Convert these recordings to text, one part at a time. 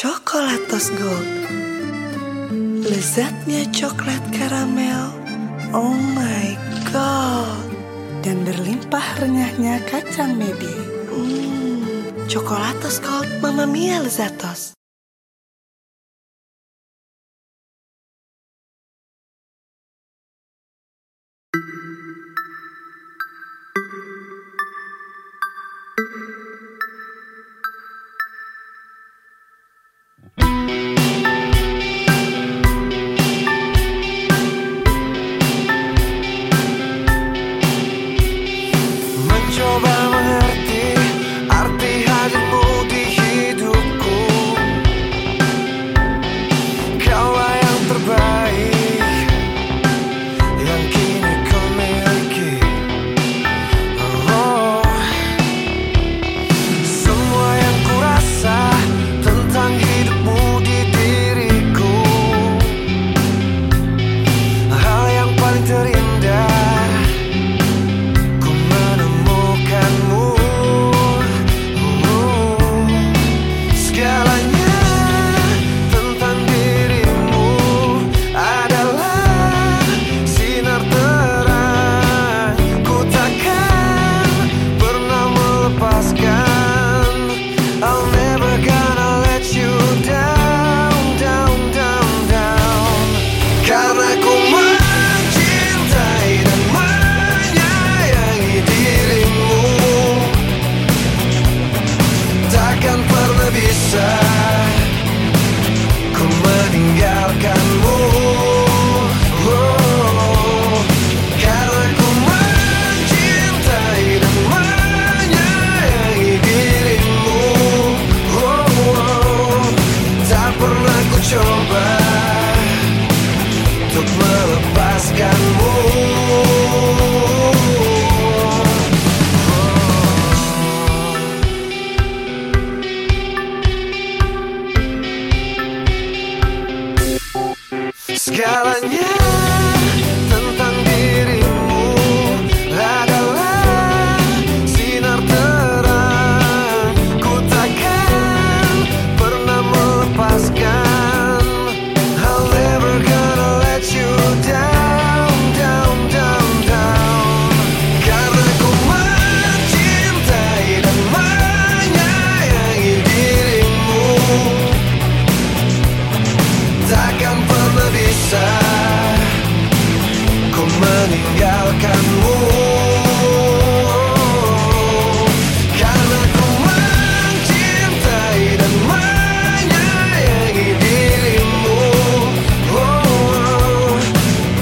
Chocolatos Gold. Lezatnya coklat karamel. Oh my god. Dan berlimpah renyahnya kacang mede. Hmm, Chocolatos Gold Mama Mia Lezatos. Escala. mana bisa ku meninggalkanmu. Karena ku mencintai dan menyayangi dirimu. Oh,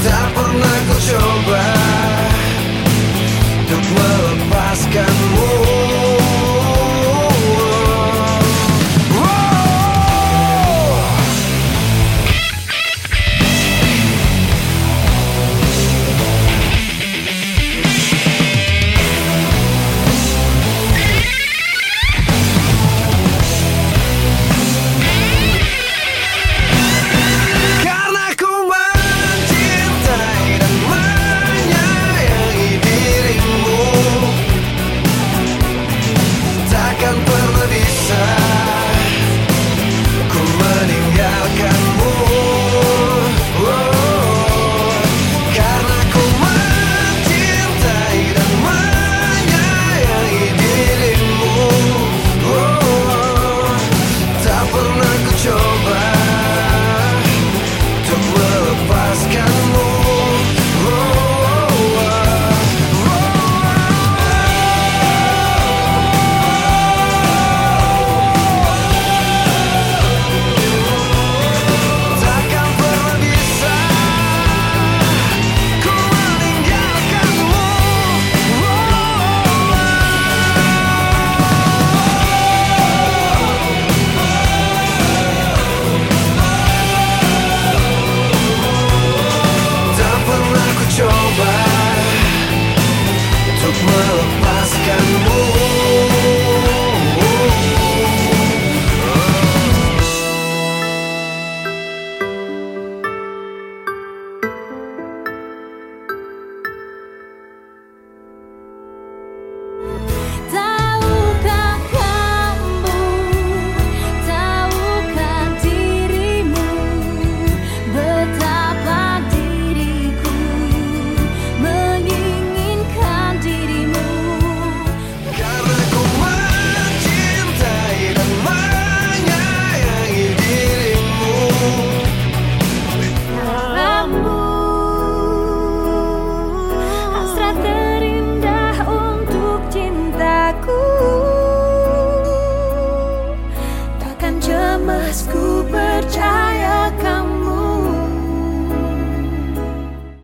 Tak pernah ku coba untuk melepaskan